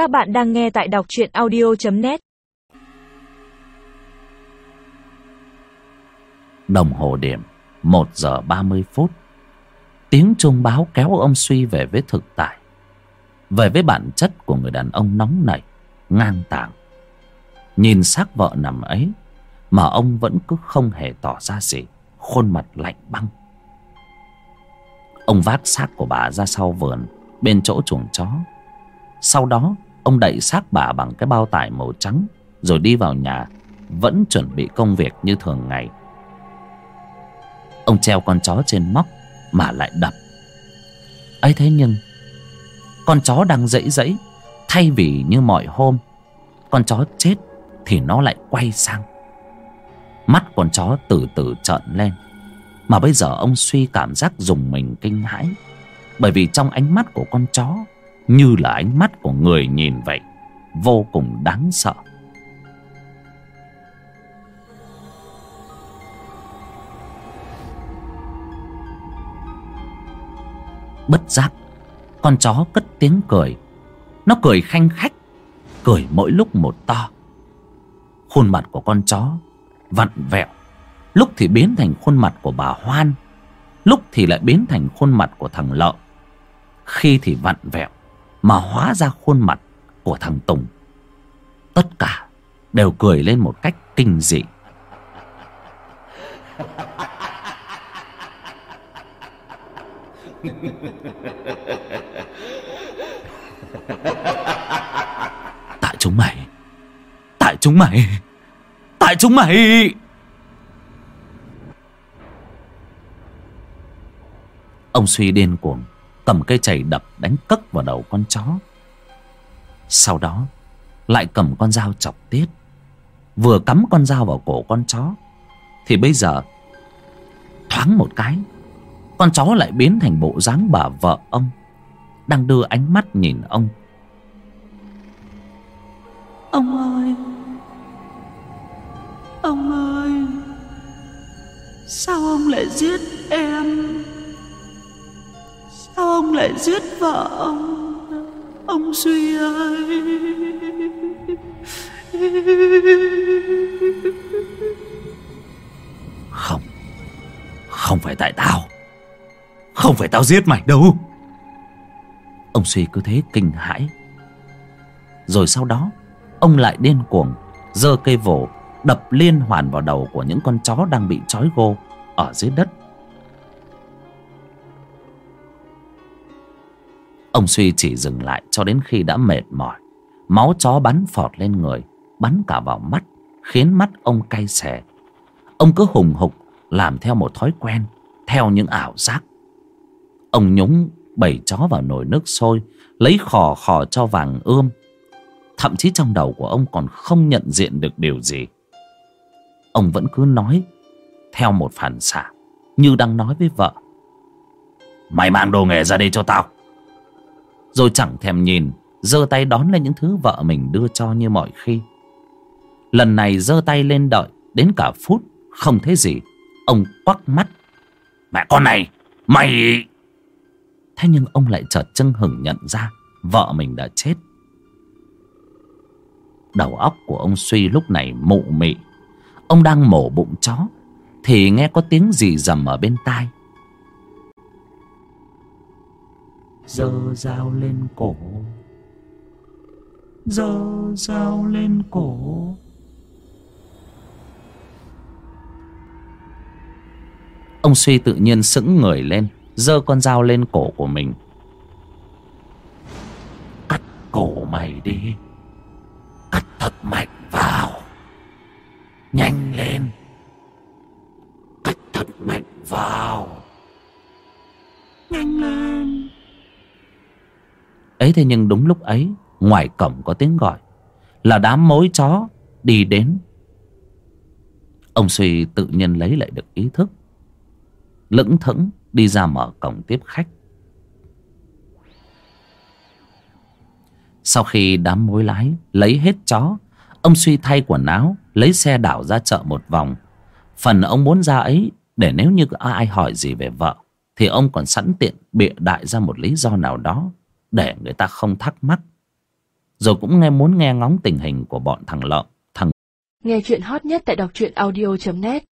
Các bạn đang nghe tại đọc truyện audio.net Đồng hồ điểm 1 giờ 30 phút. Tiếng chuông báo kéo ông Suy về với thực tại, Về với bản chất của người đàn ông nóng nảy, Ngang tàng. Nhìn xác vợ nằm ấy, Mà ông vẫn cứ không hề tỏ ra gì, Khuôn mặt lạnh băng. Ông vác xác của bà ra sau vườn, Bên chỗ chuồng chó. Sau đó ông đậy xác bà bằng cái bao tải màu trắng, Rồi đi vào nhà, Vẫn chuẩn bị công việc như thường ngày. Ông treo con chó trên móc, Mà lại đập. Ấy thế nhưng, Con chó đang dãy dãy Thay vì như mọi hôm, Con chó chết Thì nó lại quay sang. Mắt con chó từ từ trợn lên, Mà bây giờ ông suy cảm giác dùng mình kinh hãi, Bởi vì trong ánh mắt của con chó như là ánh mắt của người nhìn vậy, Vô cùng đáng sợ. Bất giác, con chó cất tiếng cười. Nó cười khanh khách, cười mỗi lúc một to. Khuôn mặt của con chó vặn vẹo, lúc thì biến thành khuôn mặt của bà hoan, lúc thì lại biến thành khuôn mặt của thằng lợn khi thì vặn vẹo mà hóa ra khuôn mặt của thằng tùng. Tất cả đều cười lên một cách kinh dị. Tại chúng mày, Tại chúng mày, Tại chúng mày. Ông suy điên cuồng. Cầm cây chày đập đánh cất vào đầu con chó. Sau đó, Lại cầm con dao chọc tiết. Vừa cắm con dao vào cổ con chó, Thì bây giờ, Thoáng một cái, con chó lại biến thành bộ dáng bà vợ ông, đang đưa ánh mắt nhìn ông. Ông ơi! Ông ơi! Sao ông lại giết em? Lại giết vợ ông ông duy ơi không không phải tại tao. Không phải tao giết mày đâu. Ông suy cứ thế kinh hãi. Rồi sau đó, Ông lại điên cuồng, giơ cây vồ, Đập liên hoàn vào đầu của những con chó Đang bị trói gô Ở dưới đất. Ông suy chỉ dừng lại cho đến khi đã mệt mỏi. Máu chó bắn phọt lên người, Bắn cả vào mắt, Khiến mắt ông cay xè. Ông cứ hùng hục, Làm theo một thói quen, Theo những ảo giác. Ông nhúng bảy chó vào nồi nước sôi, Lấy khò khò cho vàng ươm. Thậm chí trong đầu của ông còn không nhận diện được điều gì. Ông vẫn cứ nói, Theo một phản xạ, Như đang nói với vợ. Mày mang đồ nghề ra đây cho tao. Rồi chẳng thèm nhìn, giơ tay đón lên những thứ vợ mình đưa cho như mọi khi. Lần này giơ tay lên đợi Đến cả phút, Không thấy gì. Ông quắc mắt. Mẹ con này, Mày! Thế nhưng ông lại chợt chưng hửng nhận ra, Vợ mình đã chết. Đầu óc của ông Suy lúc này mụ mị. Ông đang mổ bụng chó, Thì nghe có tiếng gì rầm ở bên tai. Dơ dao lên cổ. Dơ dao lên cổ. Ông Suy tự nhiên sững người lên giơ con dao lên cổ của mình. Cắt cổ mày đi. Cắt thật mạnh vào. Nhanh lên. Cắt thật mạnh vào ấy thế nhưng đúng lúc ấy, ngoài cổng có tiếng gọi, là đám mối chó đi đến. Ông suy tự nhiên lấy lại được ý thức, lững thững đi ra mở cổng tiếp khách. Sau khi đám mối lái lấy hết chó, ông suy thay quần áo, lấy xe đảo ra chợ một vòng. Phần ông muốn ra ấy để nếu như ai hỏi gì về vợ, thì ông còn sẵn tiện bịa đại ra một lý do nào đó để người ta không thắc mắc. Rồi cũng nghe muốn nghe ngóng tình hình của bọn thằng lợn thằng Nghe chuyện hot nhất tại đọc truyện audio.net